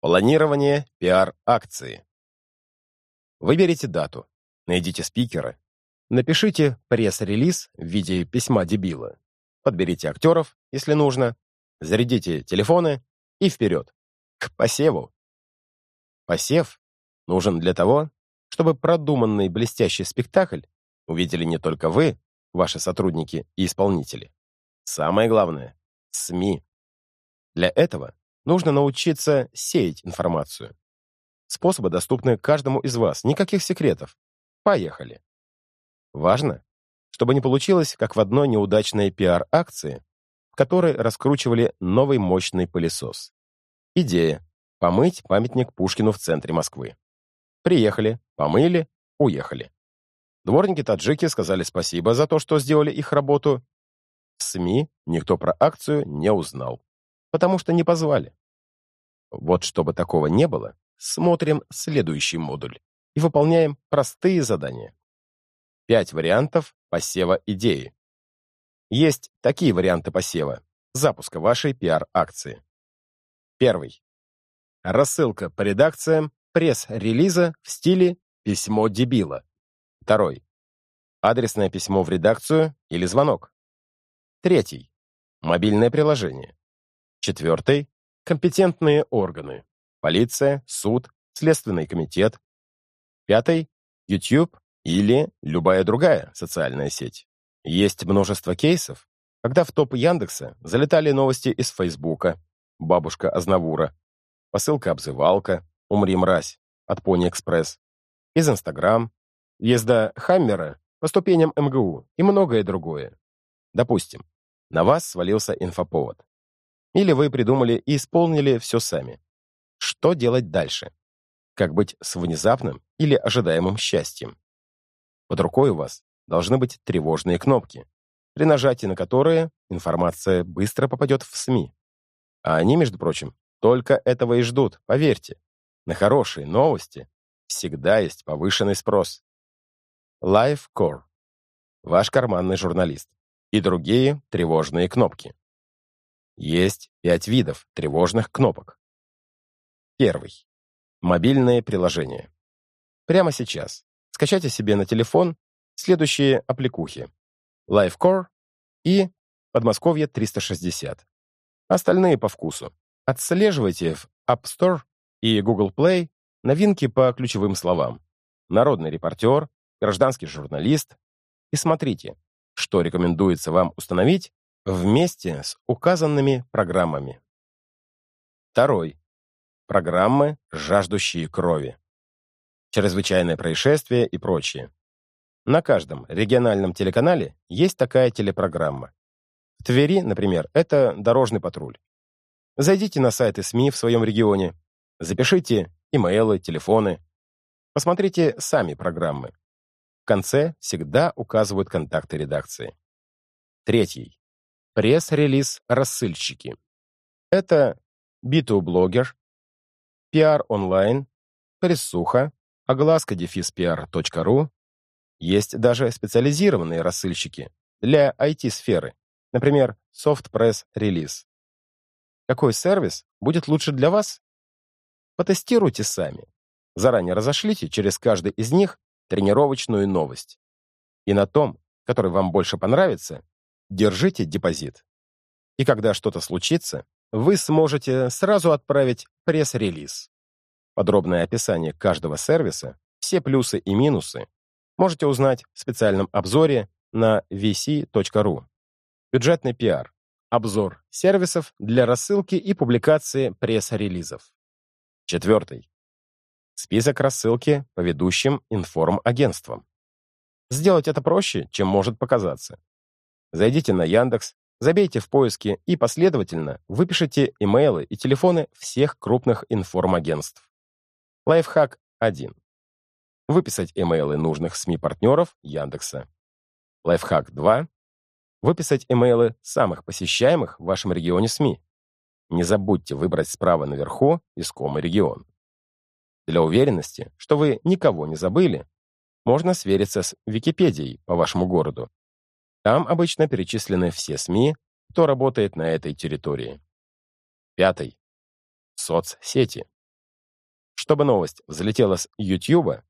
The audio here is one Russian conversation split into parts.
Планирование пиар-акции. Выберите дату, найдите спикера, напишите пресс-релиз в виде письма дебила, подберите актеров, если нужно, зарядите телефоны и вперед, к посеву. Посев нужен для того, чтобы продуманный блестящий спектакль увидели не только вы, ваши сотрудники и исполнители. Самое главное — СМИ. Для этого нужно научиться сеять информацию. Способы доступны каждому из вас, никаких секретов. Поехали. Важно, чтобы не получилось, как в одной неудачной пиар-акции, в которой раскручивали новый мощный пылесос. Идея — помыть памятник Пушкину в центре Москвы. Приехали, помыли, уехали. Дворники-таджики сказали спасибо за то, что сделали их работу. В СМИ никто про акцию не узнал, потому что не позвали. Вот чтобы такого не было, смотрим следующий модуль и выполняем простые задания. Пять вариантов посева идеи. Есть такие варианты посева, запуска вашей пиар-акции. Первый. Рассылка по редакциям пресс-релиза в стиле «письмо дебила». Второй. Адресное письмо в редакцию или звонок. Третий. Мобильное приложение. Четвертый. Компетентные органы. Полиция, суд, Следственный комитет. Пятый. YouTube или любая другая социальная сеть. Есть множество кейсов, когда в топ Яндекса залетали новости из Фейсбука, бабушка Азнавура, посылка-обзывалка, умри мразь от Пони Экспресс, из Инстаграм, езда Хаммера по ступеням МГУ и многое другое. Допустим, на вас свалился инфоповод. Или вы придумали и исполнили все сами. Что делать дальше? Как быть с внезапным или ожидаемым счастьем? Под рукой у вас должны быть тревожные кнопки, при нажатии на которые информация быстро попадет в СМИ. А они, между прочим, только этого и ждут, поверьте. На хорошие новости всегда есть повышенный спрос. LiveCore. Ваш карманный журналист. И другие тревожные кнопки. Есть пять видов тревожных кнопок. Первый. Мобильные приложения. Прямо сейчас скачайте себе на телефон следующие аппликухи. LiveCore и Подмосковье 360. Остальные по вкусу. Отслеживайте в App Store и Google Play новинки по ключевым словам. Народный репортер, гражданский журналист. И смотрите, что рекомендуется вам установить вместе с указанными программами. Второй. Программы, жаждущие крови. Чрезвычайное происшествие и прочее. На каждом региональном телеканале есть такая телепрограмма. В Твери, например, это «Дорожный патруль». Зайдите на сайты СМИ в своем регионе, запишите имейлы, телефоны, посмотрите сами программы. В конце всегда указывают контакты редакции. Третий. Пресс-релиз «Рассыльщики». Это B2Blogger, PR онлайн, прессуха, огласка дефис PR.ru. Есть даже специализированные рассыльщики для IT-сферы, например, SoftPress Release. Какой сервис будет лучше для вас? Потестируйте сами. Заранее разошлите через каждый из них тренировочную новость. И на том, который вам больше понравится, держите депозит. И когда что-то случится, вы сможете сразу отправить пресс-релиз. Подробное описание каждого сервиса, все плюсы и минусы можете узнать в специальном обзоре на vc.ru. Бюджетный пиар. Обзор сервисов для рассылки и публикации пресс-релизов. Четвертый. Список рассылки по ведущим информагентствам. Сделать это проще, чем может показаться. Зайдите на Яндекс, забейте в поиске и последовательно выпишите имейлы и телефоны всех крупных информагентств. Лайфхак 1. Выписать имейлы нужных СМИ-партнеров Яндекса. Лайфхак 2 выписать имейлы самых посещаемых в вашем регионе СМИ. Не забудьте выбрать справа наверху искомый регион. Для уверенности, что вы никого не забыли, можно свериться с Википедией по вашему городу. Там обычно перечислены все СМИ, кто работает на этой территории. Пятый. Соцсети. Чтобы новость взлетела с YouTube,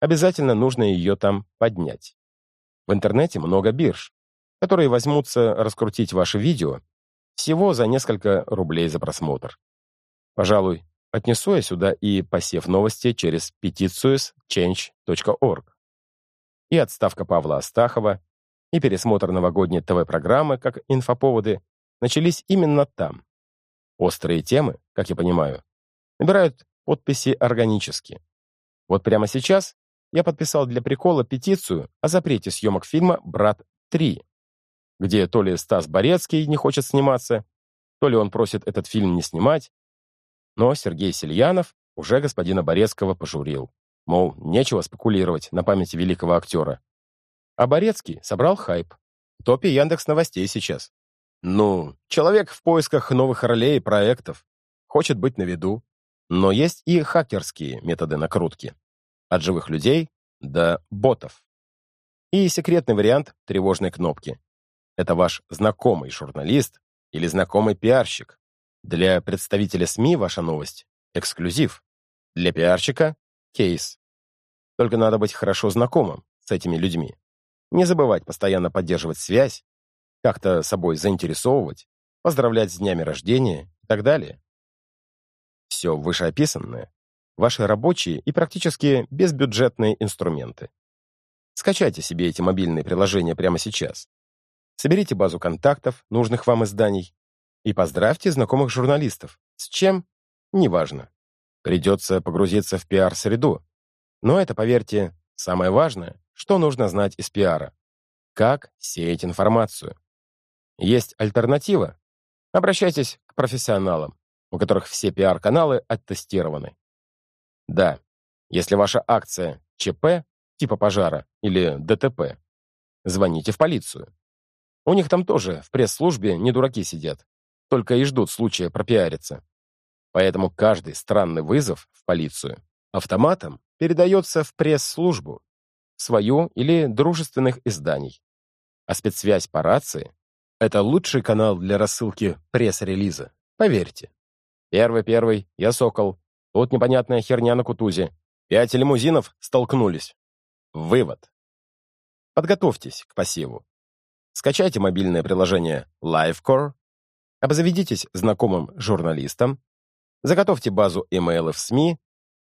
обязательно нужно ее там поднять. В интернете много бирж, которые возьмутся раскрутить ваше видео всего за несколько рублей за просмотр. Пожалуй, отнесу я сюда и посев новости через петицию с change.org. И отставка Павла Астахова, и пересмотр новогодней ТВ-программы как инфоповоды начались именно там. Острые темы, как я понимаю, набирают подписи органически. Вот прямо сейчас я подписал для прикола петицию о запрете съемок фильма «Брат 3», где то ли Стас Борецкий не хочет сниматься, то ли он просит этот фильм не снимать. Но Сергей Сельянов уже господина Борецкого пожурил. Мол, нечего спекулировать на памяти великого актера. А Борецкий собрал хайп. В топе Яндекс новостей сейчас. Ну, человек в поисках новых ролей и проектов. Хочет быть на виду. Но есть и хакерские методы накрутки. От живых людей до ботов. И секретный вариант тревожной кнопки. Это ваш знакомый журналист или знакомый пиарщик. Для представителя СМИ ваша новость — эксклюзив. Для пиарщика — кейс. Только надо быть хорошо знакомым с этими людьми. Не забывать постоянно поддерживать связь, как-то собой заинтересовывать, поздравлять с днями рождения и так далее. Все вышеописанное — ваши рабочие и практически безбюджетные инструменты. Скачайте себе эти мобильные приложения прямо сейчас. Соберите базу контактов, нужных вам изданий, и поздравьте знакомых журналистов. С чем? Неважно. Придется погрузиться в пиар-среду. Но это, поверьте, самое важное, что нужно знать из пиара. Как сеять информацию. Есть альтернатива? Обращайтесь к профессионалам, у которых все пиар-каналы оттестированы. Да, если ваша акция ЧП, типа пожара, или ДТП, звоните в полицию. У них там тоже в пресс-службе не дураки сидят, только и ждут случая пропиариться. Поэтому каждый странный вызов в полицию автоматом передается в пресс-службу, свою или дружественных изданий. А спецсвязь по рации — это лучший канал для рассылки пресс-релиза, поверьте. Первый-первый, я Сокол, тут непонятная херня на Кутузе. Пять лимузинов столкнулись. Вывод. Подготовьтесь к посеву. Скачайте мобильное приложение LiveCore, обзаведитесь знакомым журналистом, заготовьте базу имейлов в СМИ,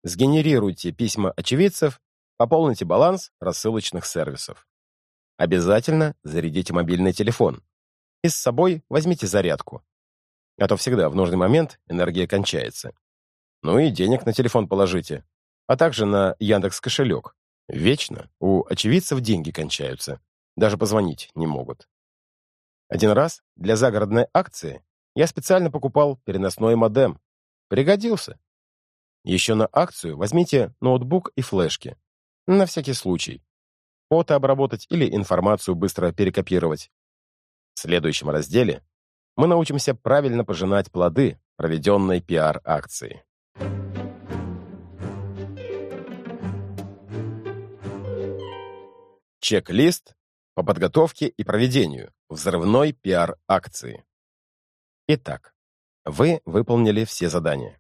сгенерируйте письма очевидцев, пополните баланс рассылочных сервисов. Обязательно зарядите мобильный телефон. И с собой возьмите зарядку. А то всегда в нужный момент энергия кончается. Ну и денег на телефон положите, а также на Яндекс кошелек. Вечно у очевидцев деньги кончаются. Даже позвонить не могут. Один раз для загородной акции я специально покупал переносной модем. Пригодился. Еще на акцию возьмите ноутбук и флешки. На всякий случай. Фото обработать или информацию быстро перекопировать. В следующем разделе мы научимся правильно пожинать плоды проведенной пиар-акции. Чек-лист по подготовке и проведению взрывной пиар-акции. Итак, вы выполнили все задания.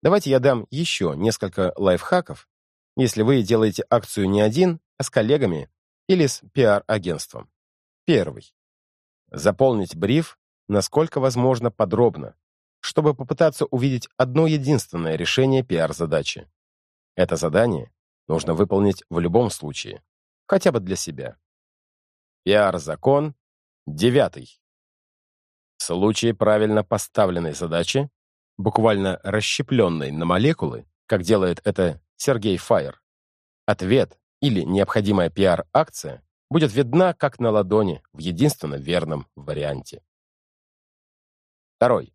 Давайте я дам еще несколько лайфхаков, если вы делаете акцию не один, а с коллегами или с пиар-агентством. Первый. Заполнить бриф насколько возможно подробно, чтобы попытаться увидеть одно единственное решение пиар-задачи. Это задание нужно выполнить в любом случае, хотя бы для себя. Пиар-закон. Девятый. В случае правильно поставленной задачи, буквально расщепленной на молекулы, как делает это Сергей Файер, ответ или необходимая пиар-акция будет видна как на ладони в единственно верном варианте. Второй.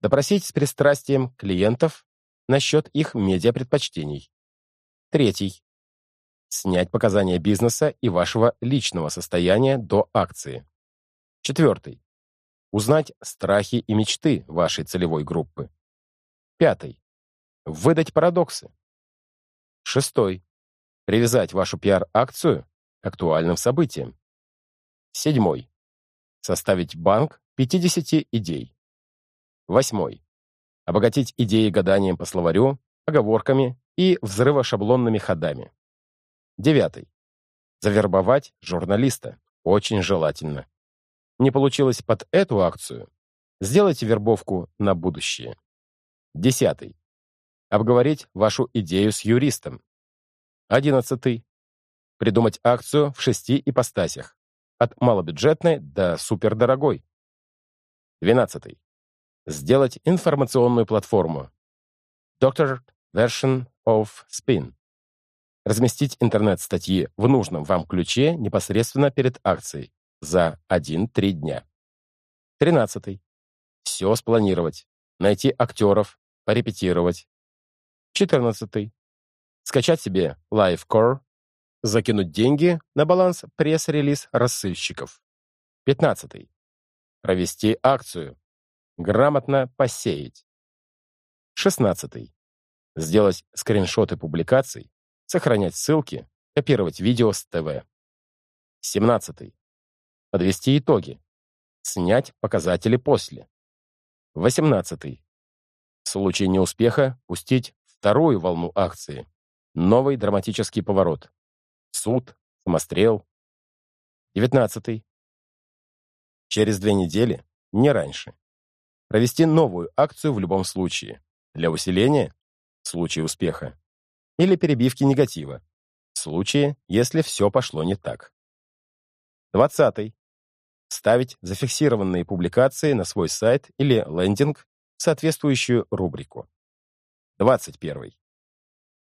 Допросить с пристрастием клиентов насчет их медиапредпочтений. Третий снять показания бизнеса и вашего личного состояния до акции. Четвертый. Узнать страхи и мечты вашей целевой группы. Пятый. Выдать парадоксы. Шестой. Привязать вашу пиар-акцию к актуальным событиям. Седьмой. Составить банк 50 идей. Восьмой. Обогатить идеи гаданием по словарю оговорками и взрывошаблонными ходами. Девятый. Завербовать журналиста. Очень желательно. Не получилось под эту акцию? Сделайте вербовку на будущее. Десятый. Обговорить вашу идею с юристом. Одиннадцатый. Придумать акцию в шести ипостасях. От малобюджетной до супердорогой. Двенадцатый. Сделать информационную платформу. Doctor Version of Spin. Разместить интернет-статьи в нужном вам ключе непосредственно перед акцией за 1-3 дня. 13. Все спланировать. Найти актеров, порепетировать. 14. Скачать себе LiveCore, закинуть деньги на баланс пресс-релиз рассыльщиков. 15. Провести акцию. Грамотно посеять. 16. Сделать скриншоты публикаций, сохранять ссылки, копировать видео с ТВ. 17. Подвести итоги. Снять показатели после. 18. В случае неуспеха пустить вторую волну акции. Новый драматический поворот. Суд, самострел. 19. Через две недели, не раньше. Провести новую акцию в любом случае. Для усиления, в случае успеха. Или перебивки негатива, в случае, если все пошло не так. 20 ставить зафиксированные публикации на свой сайт или лендинг в соответствующую рубрику. 21.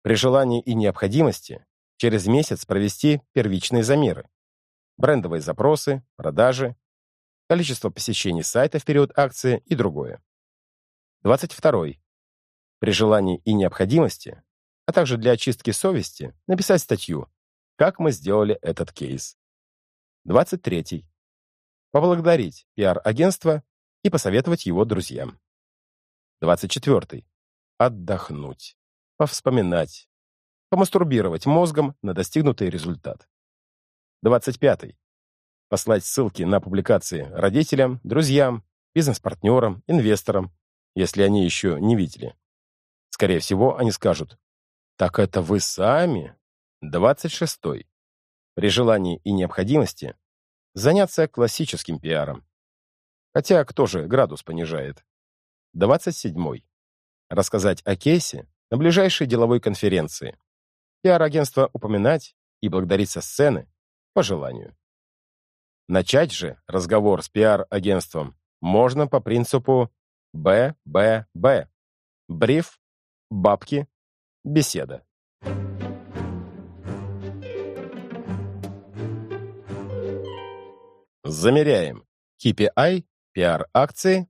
При желании и необходимости через месяц провести первичные замеры. Брендовые запросы, продажи, количество посещений сайта в период акции и другое. 22. При желании и необходимости, а также для очистки совести, написать статью «Как мы сделали этот кейс». 23 поблагодарить пиар-агентство и посоветовать его друзьям. 24. Отдохнуть, повспоминать, помастурбировать мозгом на достигнутый результат. 25. Послать ссылки на публикации родителям, друзьям, бизнес-партнерам, инвесторам, если они еще не видели. Скорее всего, они скажут «Так это вы сами?» 26. При желании и необходимости Заняться классическим пиаром. Хотя кто же градус понижает? 27. Рассказать о кейсе на ближайшей деловой конференции. Пиар-агентство упоминать и благодарить со сцены по желанию. Начать же разговор с пиар-агентством можно по принципу БББ. Бриф, бабки, беседа. Замеряем KPI, PR-акции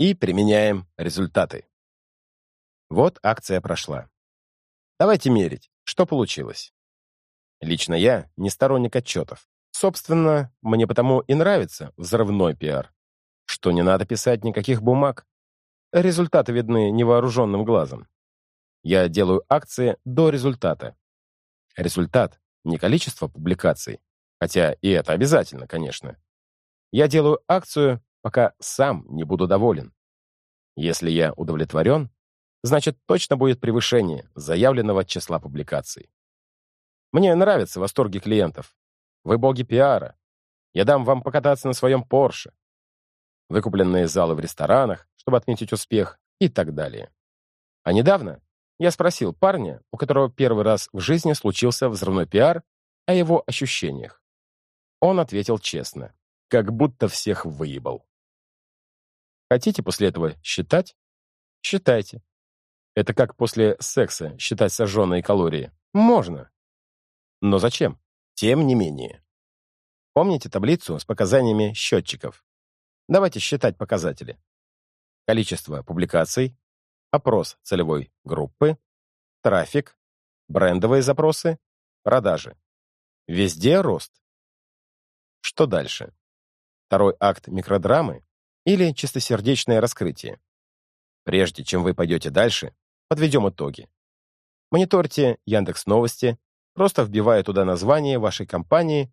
и применяем результаты. Вот акция прошла. Давайте мерить, что получилось. Лично я не сторонник отчетов. Собственно, мне потому и нравится взрывной пиар, что не надо писать никаких бумаг. Результаты видны невооруженным глазом. Я делаю акции до результата. Результат — не количество публикаций, хотя и это обязательно, конечно, я делаю акцию, пока сам не буду доволен. Если я удовлетворен, значит, точно будет превышение заявленного числа публикаций. Мне нравятся восторги клиентов. Вы боги пиара. Я дам вам покататься на своем Порше. Выкупленные залы в ресторанах, чтобы отметить успех и так далее. А недавно я спросил парня, у которого первый раз в жизни случился взрывной пиар, о его ощущениях. Он ответил честно как будто всех выебал. Хотите после этого считать? Считайте. Это как после секса считать сожженные калории. Можно. Но зачем? Тем не менее. Помните таблицу с показаниями счетчиков? Давайте считать показатели. Количество публикаций, опрос целевой группы, трафик, брендовые запросы, продажи. Везде рост. Что дальше? второй акт микродрамы или чистосердечное раскрытие. Прежде чем вы пойдете дальше, подведем итоги. Мониторьте Яндекс Новости, просто вбивая туда название вашей компании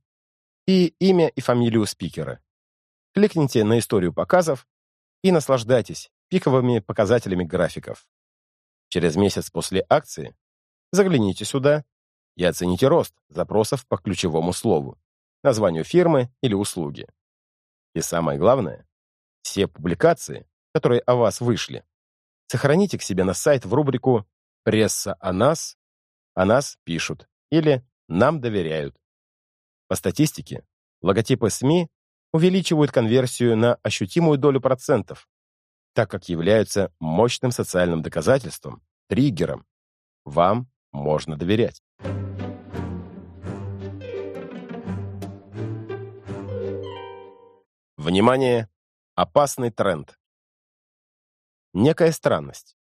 и имя и фамилию спикера. Кликните на историю показов и наслаждайтесь пиковыми показателями графиков. Через месяц после акции загляните сюда и оцените рост запросов по ключевому слову, названию фирмы или услуги. И самое главное, все публикации, которые о вас вышли, сохраните к себе на сайт в рубрику «Пресса о нас», «О нас пишут» или «Нам доверяют». По статистике, логотипы СМИ увеличивают конверсию на ощутимую долю процентов, так как являются мощным социальным доказательством, триггером. Вам можно доверять. Внимание! Опасный тренд. Некая странность.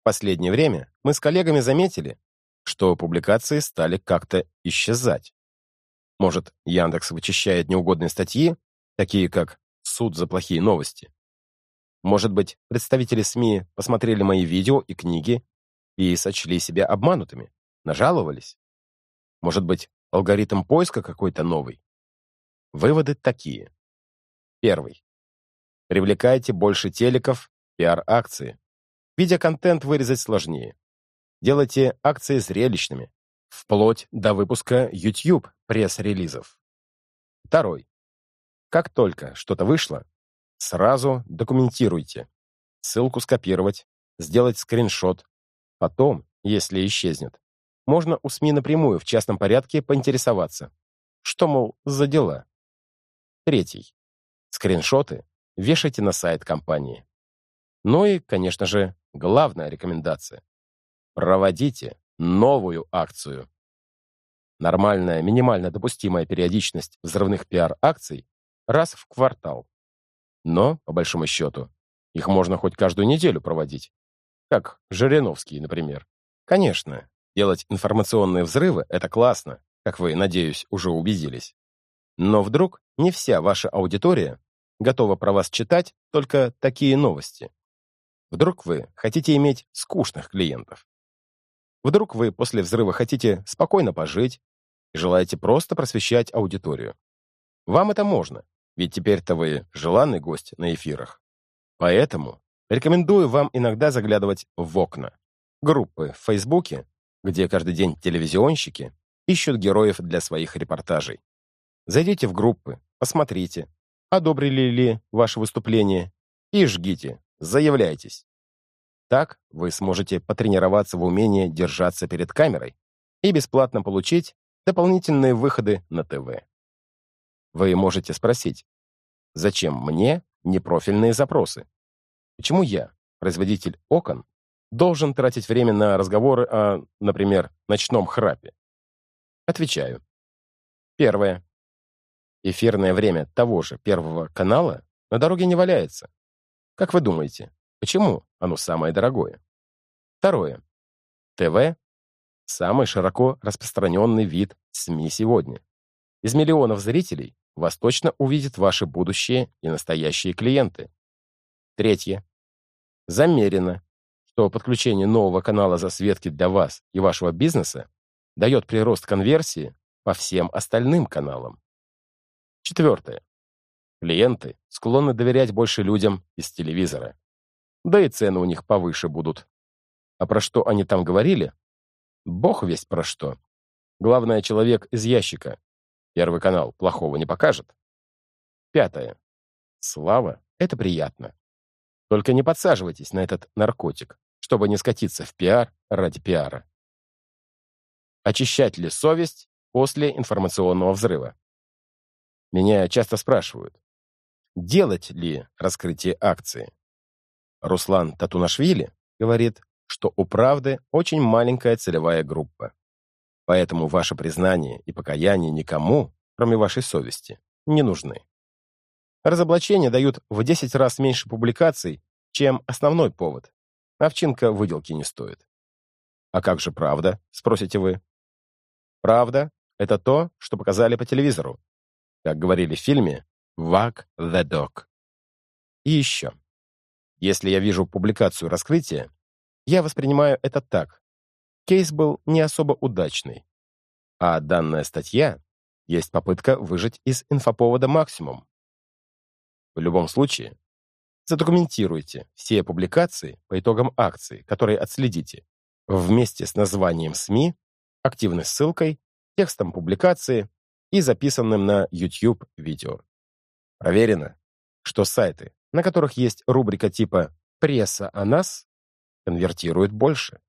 В последнее время мы с коллегами заметили, что публикации стали как-то исчезать. Может, Яндекс вычищает неугодные статьи, такие как «Суд за плохие новости». Может быть, представители СМИ посмотрели мои видео и книги и сочли себя обманутыми, нажаловались. Может быть, алгоритм поиска какой-то новый. Выводы такие. Первый. Привлекайте больше телеков, пиар-акции. Видеоконтент вырезать сложнее. Делайте акции зрелищными, вплоть до выпуска YouTube пресс-релизов. Второй. Как только что-то вышло, сразу документируйте. Ссылку скопировать, сделать скриншот. Потом, если исчезнет, можно у СМИ напрямую в частном порядке поинтересоваться. Что, мол, за дела? Третий. Скриншоты вешайте на сайт компании. Ну и, конечно же, главная рекомендация. Проводите новую акцию. Нормальная, минимально допустимая периодичность взрывных пиар-акций раз в квартал. Но, по большому счету, их можно хоть каждую неделю проводить. Как Жириновский, например. Конечно, делать информационные взрывы — это классно, как вы, надеюсь, уже убедились. Но вдруг не вся ваша аудитория готова про вас читать только такие новости. Вдруг вы хотите иметь скучных клиентов. Вдруг вы после взрыва хотите спокойно пожить и желаете просто просвещать аудиторию. Вам это можно, ведь теперь-то вы желанный гость на эфирах. Поэтому рекомендую вам иногда заглядывать в окна. Группы в Фейсбуке, где каждый день телевизионщики ищут героев для своих репортажей. Зайдите в группы, посмотрите, одобрили ли ваше выступление, и жгите, заявляйтесь. Так вы сможете потренироваться в умении держаться перед камерой и бесплатно получить дополнительные выходы на ТВ. Вы можете спросить, зачем мне непрофильные запросы? Почему я, производитель окон, должен тратить время на разговоры о, например, ночном храпе? Отвечаю. Первое. Эфирное время того же Первого канала на дороге не валяется. Как вы думаете, почему оно самое дорогое? Второе. ТВ – самый широко распространенный вид СМИ сегодня. Из миллионов зрителей вас точно увидят ваши будущие и настоящие клиенты. Третье. Замерено, что подключение нового канала засветки для вас и вашего бизнеса дает прирост конверсии по всем остальным каналам. Четвертое. Клиенты склонны доверять больше людям из телевизора. Да и цены у них повыше будут. А про что они там говорили? Бог весть про что. Главное, человек из ящика. Первый канал плохого не покажет. Пятое. Слава — это приятно. Только не подсаживайтесь на этот наркотик, чтобы не скатиться в пиар ради пиара. Очищать ли совесть после информационного взрыва? Меня часто спрашивают, делать ли раскрытие акции. Руслан Татунашвили говорит, что у правды очень маленькая целевая группа. Поэтому ваше признание и покаяние никому, кроме вашей совести, не нужны. Разоблачения дают в 10 раз меньше публикаций, чем основной повод. Овчинка выделки не стоит. А как же правда, спросите вы? Правда — это то, что показали по телевизору, как говорили в фильме, «Wag the dog». И еще. Если я вижу публикацию раскрытия, я воспринимаю это так. Кейс был не особо удачный. А данная статья есть попытка выжать из инфоповода максимум. В любом случае, Задокументируйте все публикации по итогам акции, которые отследите, вместе с названием СМИ, активной ссылкой, текстом публикации и записанным на YouTube видео. Проверено, что сайты, на которых есть рубрика типа «Пресса о нас», конвертируют больше.